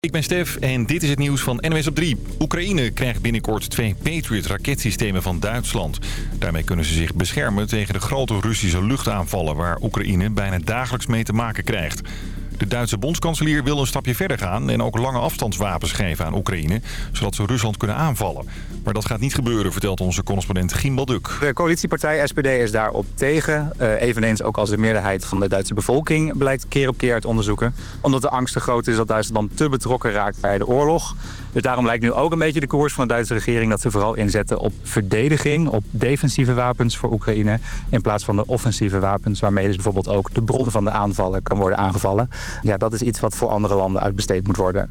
Ik ben Stef en dit is het nieuws van NWS op 3. Oekraïne krijgt binnenkort twee Patriot-raketsystemen van Duitsland. Daarmee kunnen ze zich beschermen tegen de grote Russische luchtaanvallen... waar Oekraïne bijna dagelijks mee te maken krijgt. De Duitse bondskanselier wil een stapje verder gaan en ook lange afstandswapens geven aan Oekraïne, zodat ze Rusland kunnen aanvallen. Maar dat gaat niet gebeuren, vertelt onze correspondent Giem Balduk. De coalitiepartij SPD is daarop tegen. Uh, eveneens ook als de meerderheid van de Duitse bevolking blijkt keer op keer uit onderzoeken. Omdat de angst te groot is dat Duitsland te betrokken raakt bij de oorlog. Dus daarom lijkt nu ook een beetje de koers van de Duitse regering... dat ze vooral inzetten op verdediging, op defensieve wapens voor Oekraïne... in plaats van de offensieve wapens... waarmee dus bijvoorbeeld ook de bron van de aanvallen kan worden aangevallen. Ja, dat is iets wat voor andere landen uitbesteed moet worden.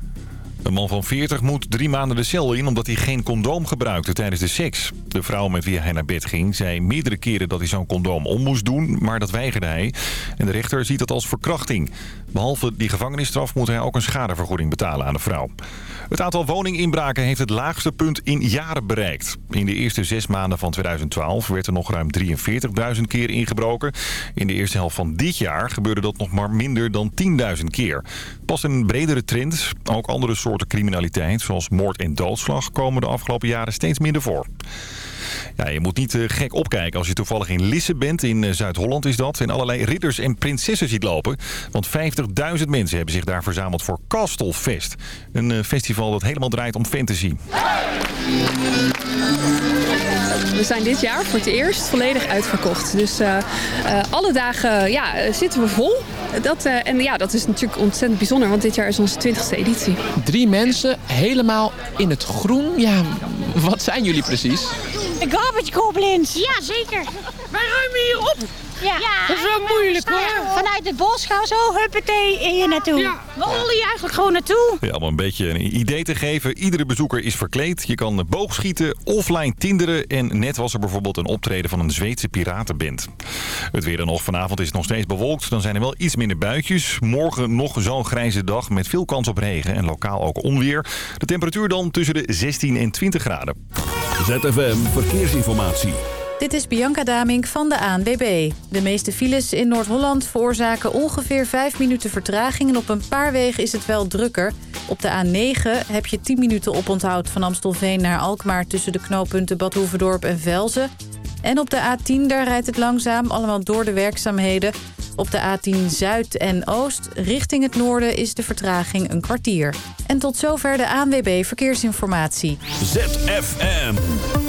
Een man van 40 moet drie maanden de cel in omdat hij geen condoom gebruikte tijdens de seks. De vrouw met wie hij naar bed ging zei meerdere keren dat hij zo'n condoom om moest doen, maar dat weigerde hij. En de rechter ziet dat als verkrachting. Behalve die gevangenisstraf moet hij ook een schadevergoeding betalen aan de vrouw. Het aantal woninginbraken heeft het laagste punt in jaren bereikt. In de eerste zes maanden van 2012 werd er nog ruim 43.000 keer ingebroken. In de eerste helft van dit jaar gebeurde dat nog maar minder dan 10.000 keer. Pas een bredere trend. Ook andere soorten criminaliteit, zoals moord en doodslag, komen de afgelopen jaren steeds minder voor. Ja, je moet niet uh, gek opkijken als je toevallig in Lisse bent. In uh, Zuid-Holland is dat. En allerlei ridders en prinsessen ziet lopen. Want 50.000 mensen hebben zich daar verzameld voor Castlefest. Een uh, festival dat helemaal draait om fantasy. We zijn dit jaar voor het eerst volledig uitverkocht. Dus alle dagen ja, zitten we vol. Dat, en ja, dat is natuurlijk ontzettend bijzonder, want dit jaar is onze 20e editie. Drie mensen helemaal in het groen. Ja, wat zijn jullie precies? De garbage goblins. Ja, zeker. Wij ruimen hier op. Ja. Dat is wel moeilijk hoor. Vanuit het bos gaan we zo huppatee hier naartoe. Ja. We rollen hier eigenlijk gewoon naartoe. Ja, om een beetje een idee te geven. Iedere bezoeker is verkleed. Je kan boogschieten, offline tinderen. En net was er bijvoorbeeld een optreden van een Zweedse piratenband. Het weer dan nog. Vanavond is het nog steeds bewolkt. Dan zijn er wel iets minder buitjes. Morgen nog zo'n grijze dag met veel kans op regen. En lokaal ook onweer. De temperatuur dan tussen de 16 en 20 graden. ZFM Verkeersinformatie. Dit is Bianca Damink van de ANWB. De meeste files in Noord-Holland veroorzaken ongeveer 5 minuten vertraging... en op een paar wegen is het wel drukker. Op de A9 heb je 10 minuten oponthoud van Amstelveen naar Alkmaar... tussen de knooppunten Bad Hoeverdorp en Velzen. En op de A10 daar rijdt het langzaam, allemaal door de werkzaamheden. Op de A10 Zuid en Oost richting het noorden is de vertraging een kwartier. En tot zover de ANWB Verkeersinformatie. ZFM.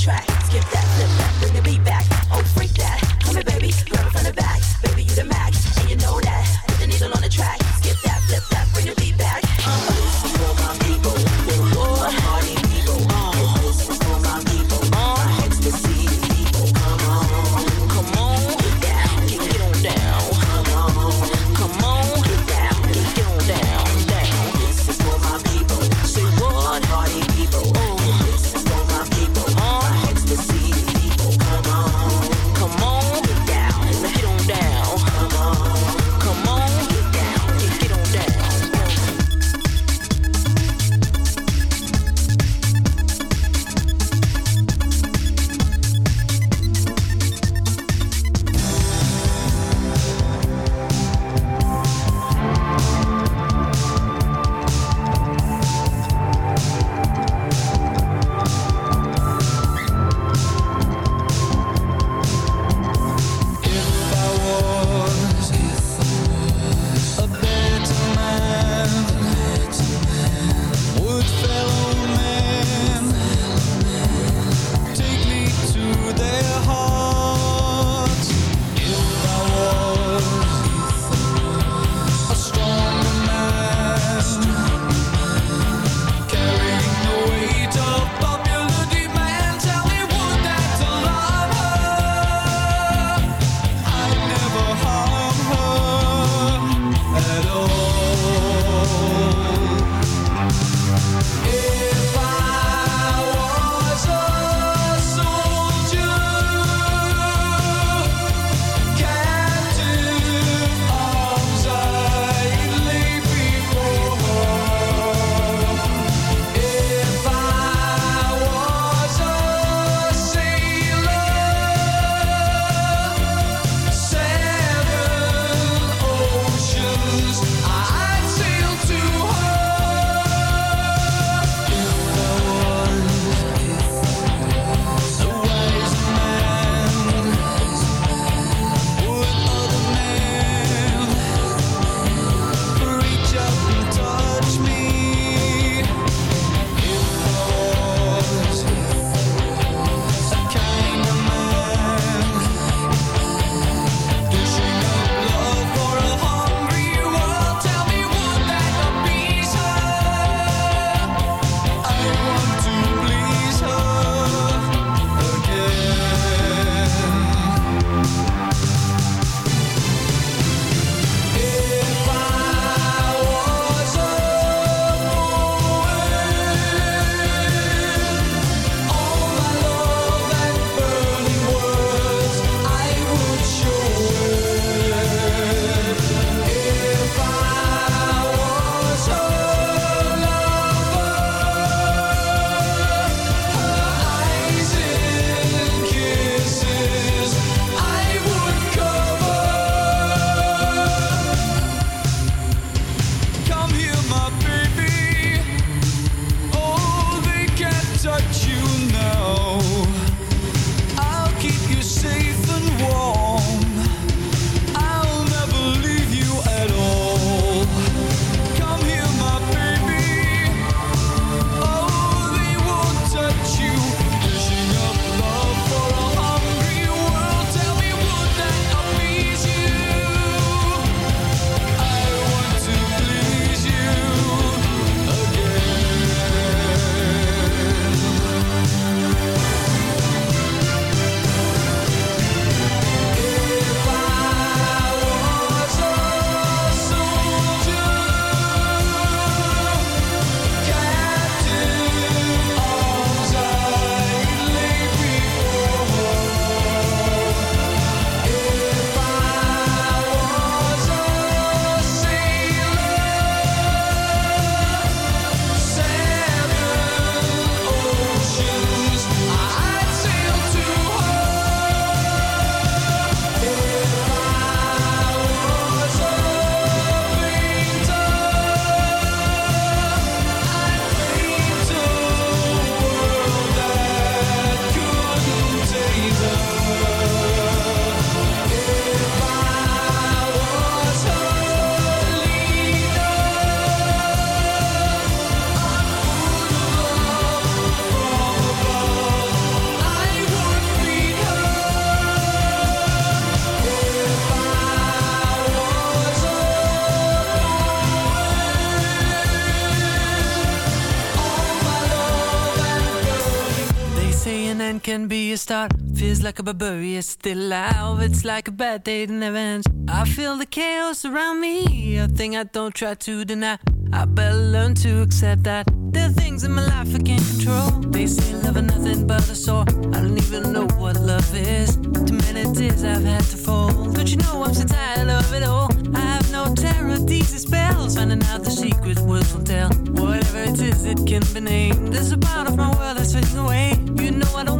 track. Skip that, flip that, bring the beat back. Oh, Feels like a barbarian still alive. It's like a bad day that never. I feel the chaos around me, a thing I don't try to deny. I better learn to accept that there are things in my life I can't control. They say love is nothing but a sore. I don't even know what love is. Too many tears I've had to fold. Don't you know I'm so tired of it all? I have no terror these spells. Finding out the secret words will tell. Whatever it is, it can be named. There's a part of my world that's fading away. You know I don't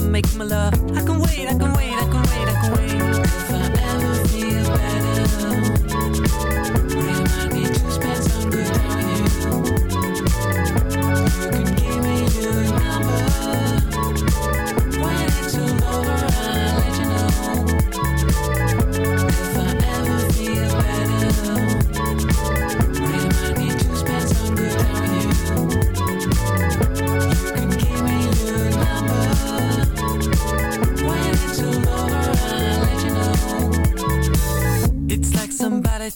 make my love. I can wait, I can wait, I can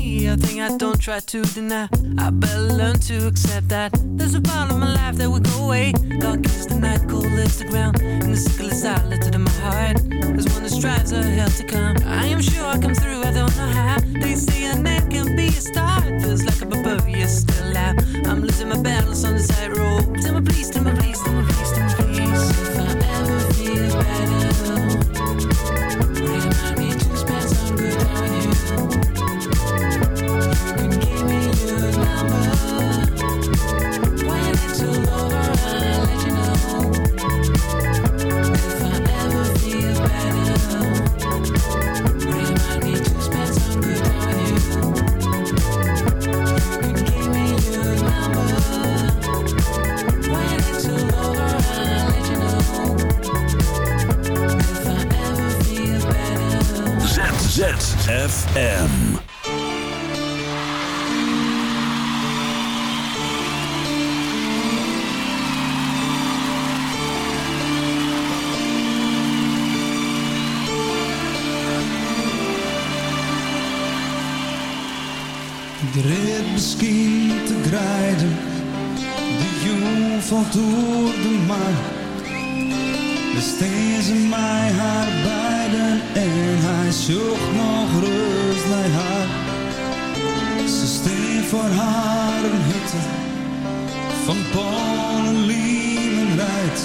A thing I don't try to deny. I better learn to accept that. There's a part of my life that will go away. Dark is the night, cold is the ground. And the sickle is silent in my heart. There's one that strives a hell to come. I am sure I come through, I don't know how. They say a name can be a start. Feels like a barbarian still alive. I'm losing my battles on the please, tell me please, tell me please, tell me please. ZZFM. Ik misschien te grijden, de jong valt door de maan. Besteen ze mij haar en hij zocht nog rust naar haar. Ze steen voor haar een hitte van Polen, Liemen rijdt.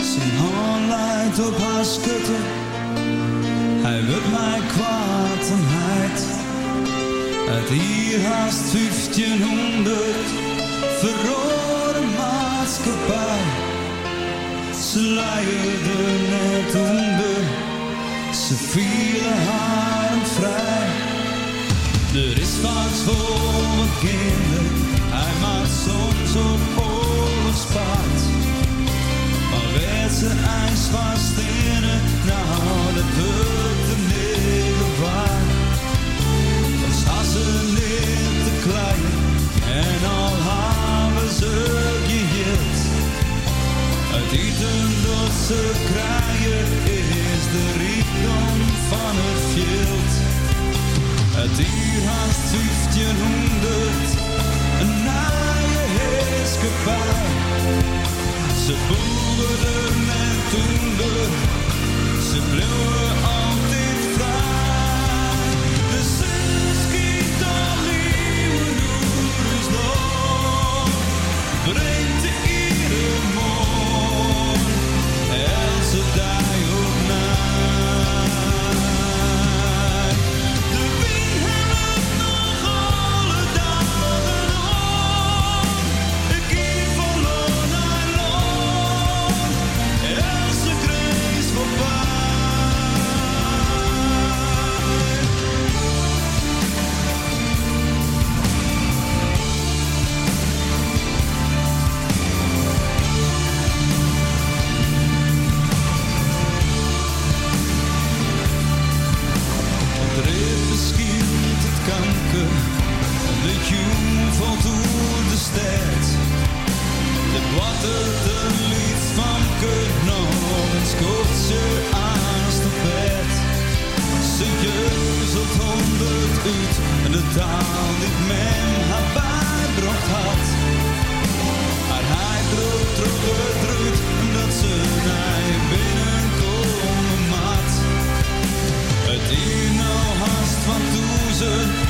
Zijn hand leidt op haar schutte, hij wil mij kwaad en heid. Het hier haast 1500 verrode maatschappij. Ze leierden net onder, ze vielen haar vrij. Er is wat voor mijn kinderen, hij maakt soms op oorlogspaard. Maar werd ze ijs vast in het, nou dat wordt de negen waard. Ze niet te klein en al hebben ze. Eten dat ze krijgen is de rijkdom van het veld. Het uur haast 1500, een naaie heerskepaar. Ze boerden en toender, ze bleven altijd de taal die men haar bijbracht had. Maar hij droeg terug drukt dat ze naar binnenkomen mat. Het is nou haast van toezen,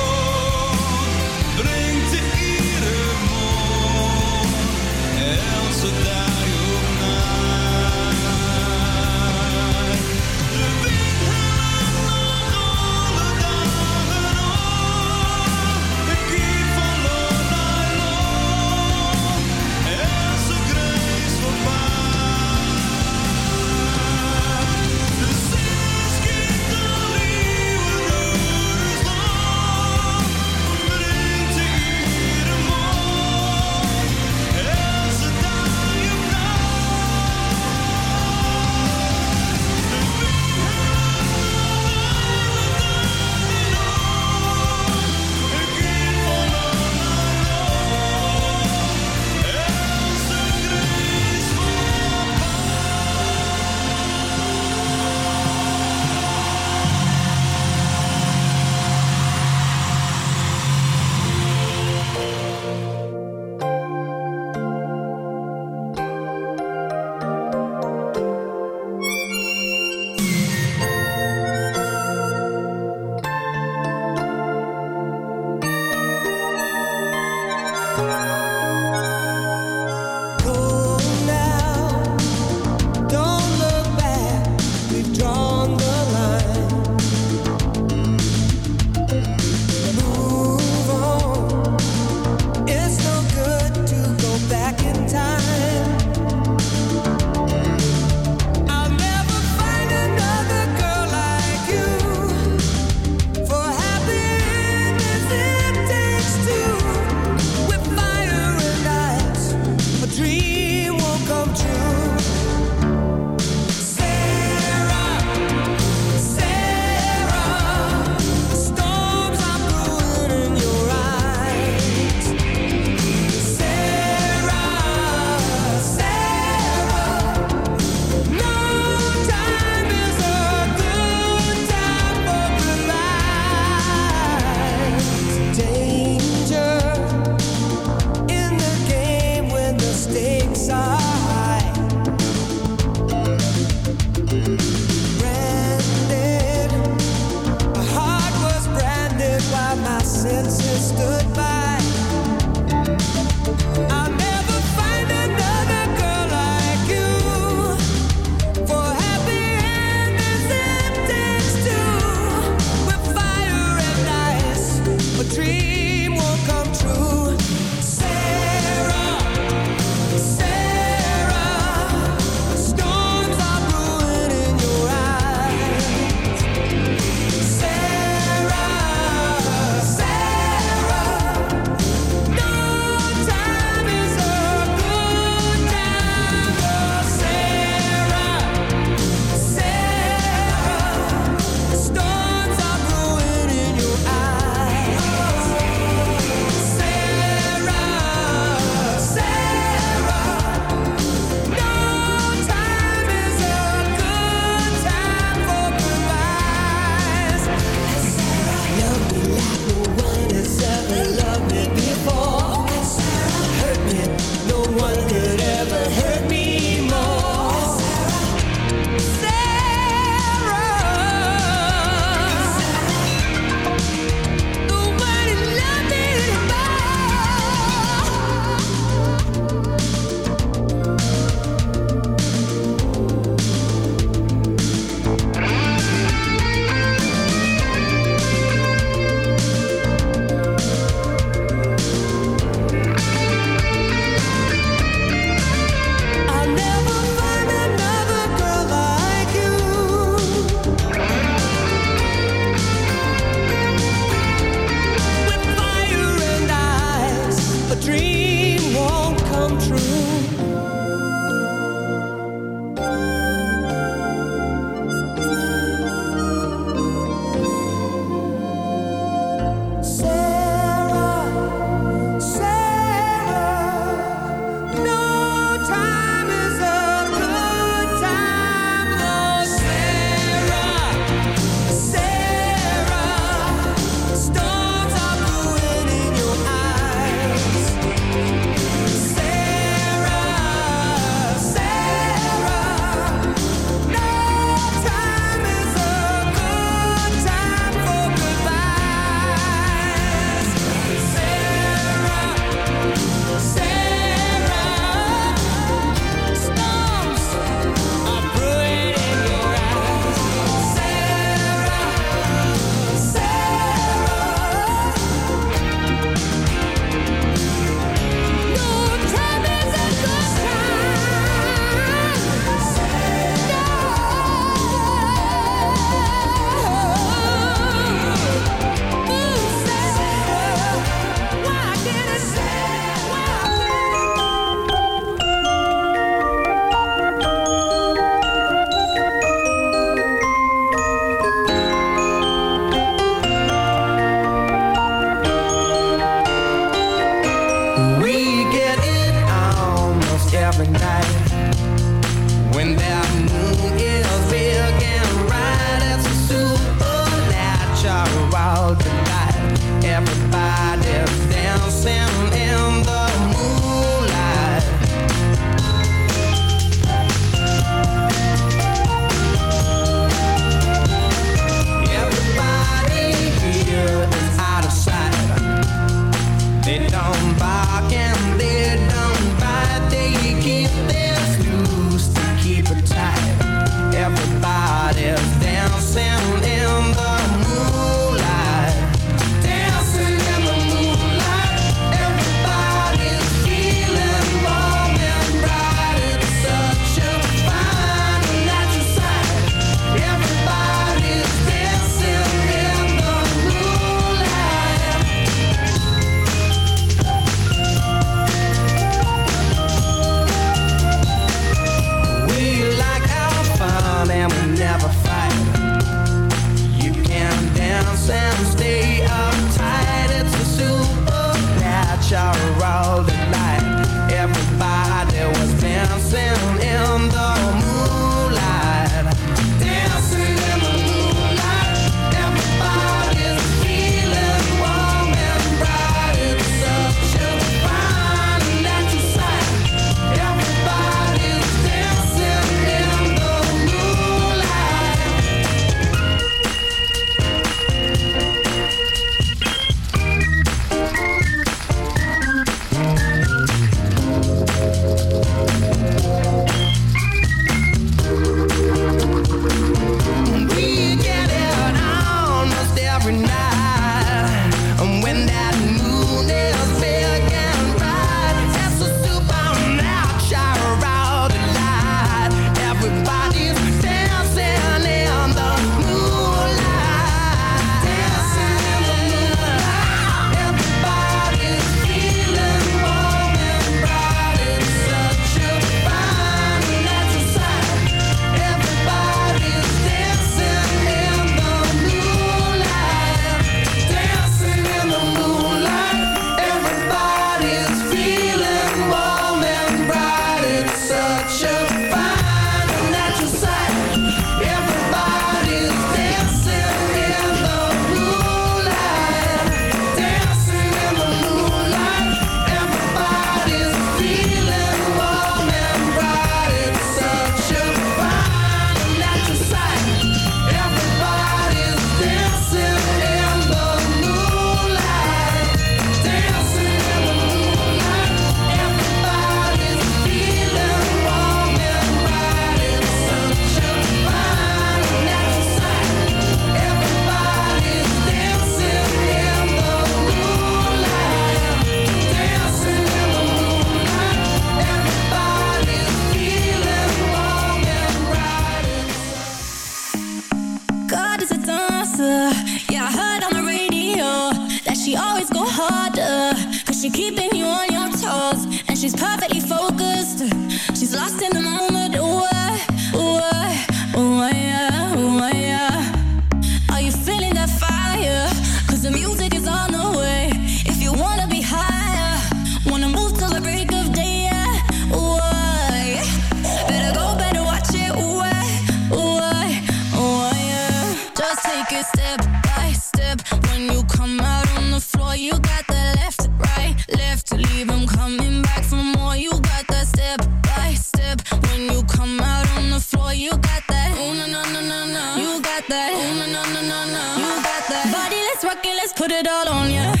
put it all on you.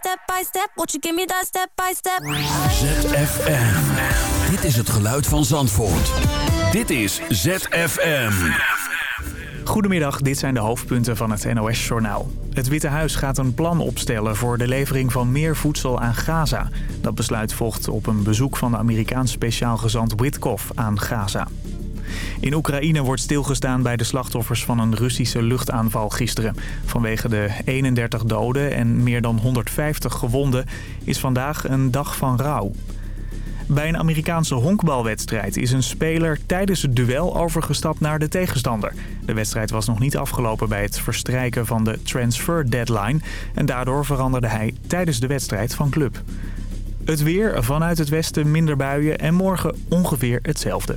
step by step. Won't you give me that step by step? ZFM. Dit is het geluid van Zandvoort. Dit is ZFM. Goedemiddag, dit zijn de hoofdpunten van het NOS-journaal. Het Witte Huis gaat een plan opstellen voor de levering van meer voedsel aan Gaza. Dat besluit volgt op een bezoek van de Amerikaans speciaal gezant Witkoff aan Gaza. In Oekraïne wordt stilgestaan bij de slachtoffers van een Russische luchtaanval gisteren. Vanwege de 31 doden en meer dan 150 gewonden is vandaag een dag van rouw. Bij een Amerikaanse honkbalwedstrijd is een speler tijdens het duel overgestapt naar de tegenstander. De wedstrijd was nog niet afgelopen bij het verstrijken van de transfer deadline. En daardoor veranderde hij tijdens de wedstrijd van club. Het weer vanuit het westen minder buien en morgen ongeveer hetzelfde.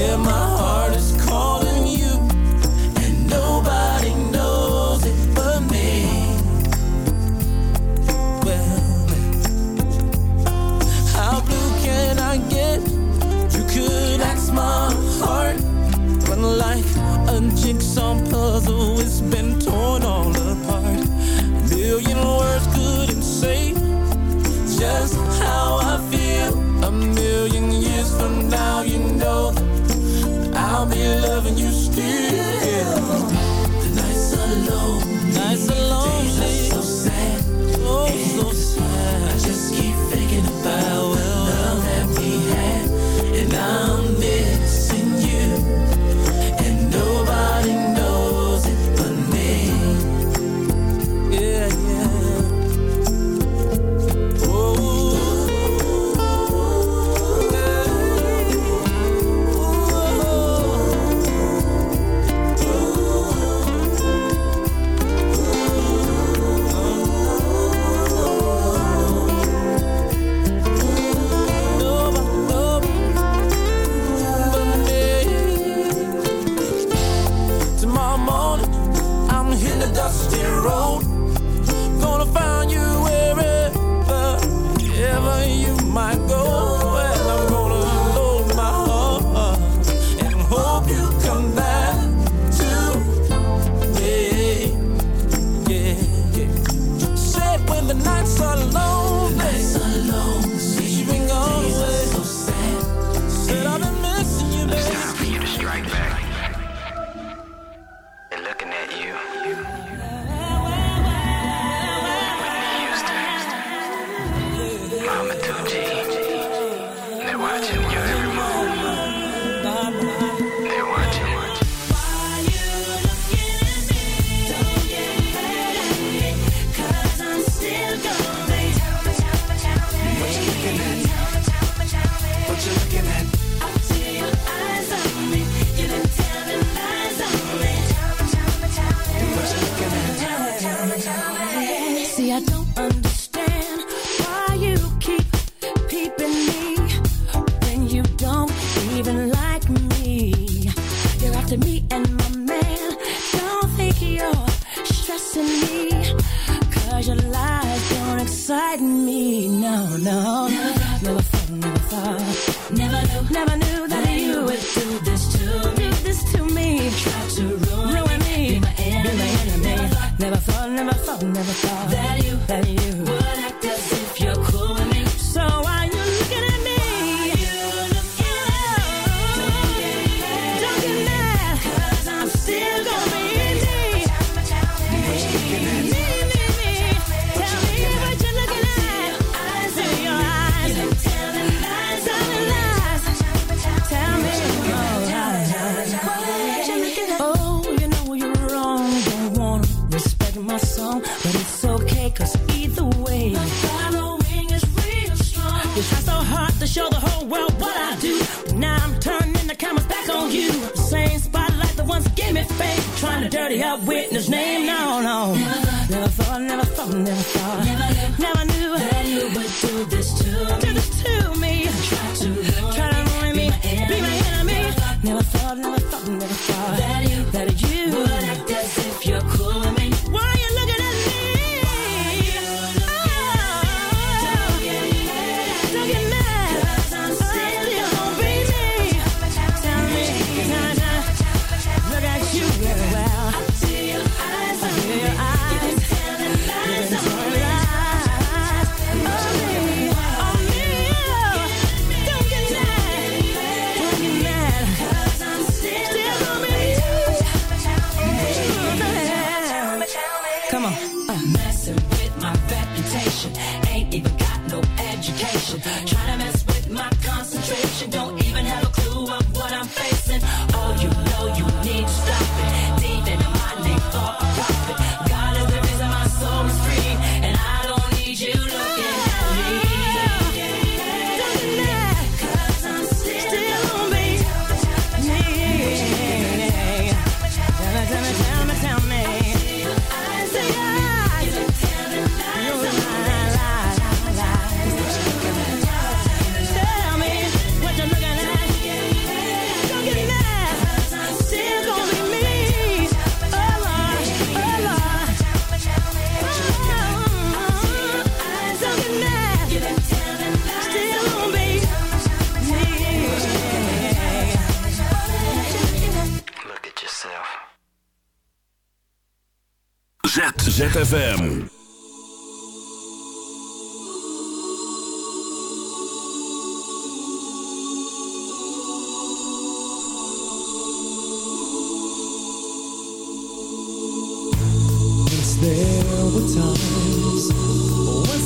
Yeah, my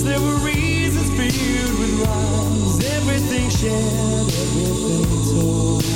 there were reasons filled with rhymes, everything shared, everything told.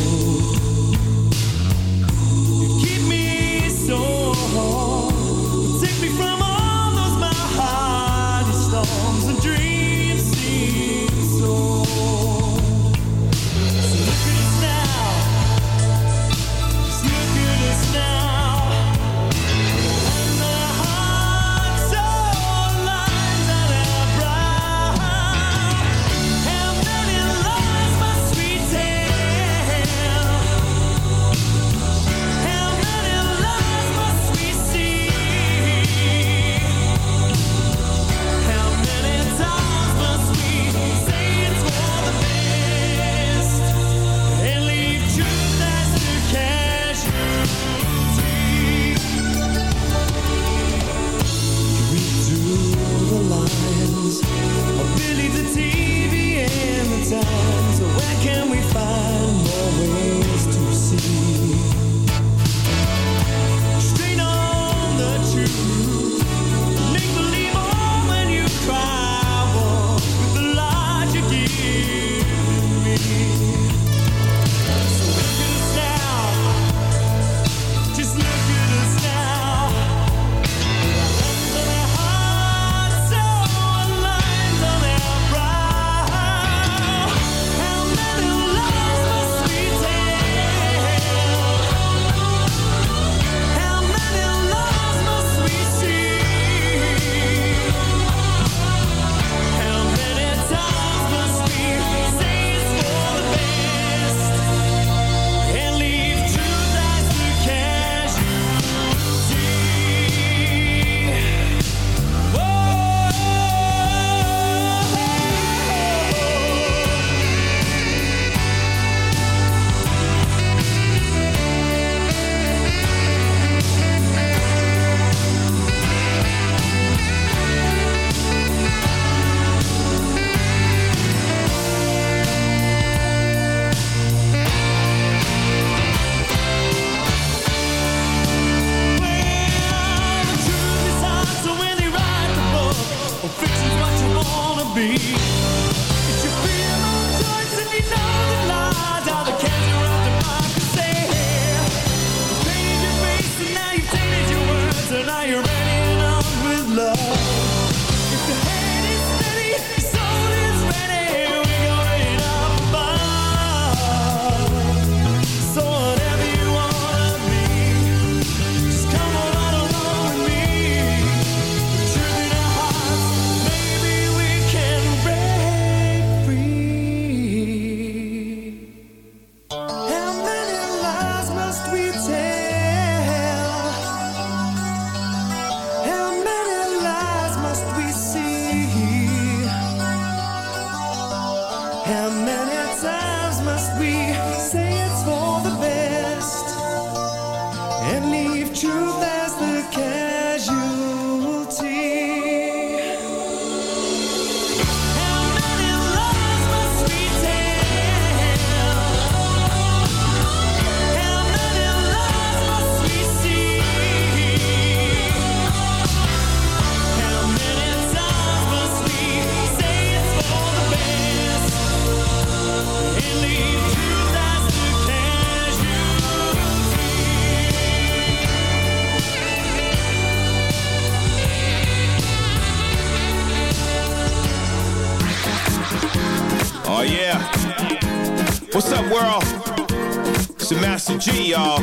Master G, y'all.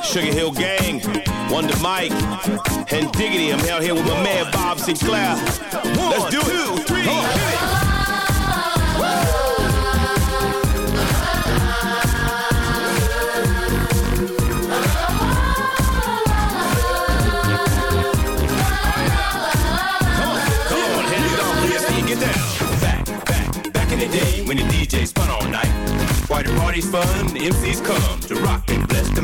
Sugar Hill Gang, Wonder Mike, and Diggity. I'm out here with my man Bob Sinclair. Let's do it. Two, three, hit it. Come on, hand it on, please, so you get down. Back, back, back in the day when the DJ spun all night. Why the party's fun, the MCs come to rock and bless the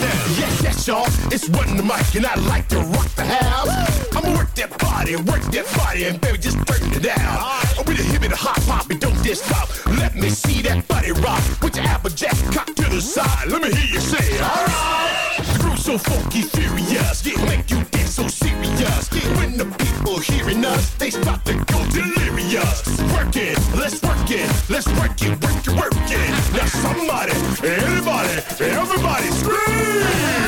there. Yes y'all. It's Run the Mic, and I like to rock the house. I'ma work that body, work that body, and baby, just turn it down. I'm with a hip and a hot pop, and don't just stop. Let me see that body rock. Put your applejack cock to the side. Let me hear you say, alright. The groove's so funky, furious, yeah, make you dance so serious. Yeah, when the people hearing us, they start to go delirious. Work it, let's work it, let's work it, work it, work it. Now somebody, anybody, everybody scream!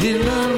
He loved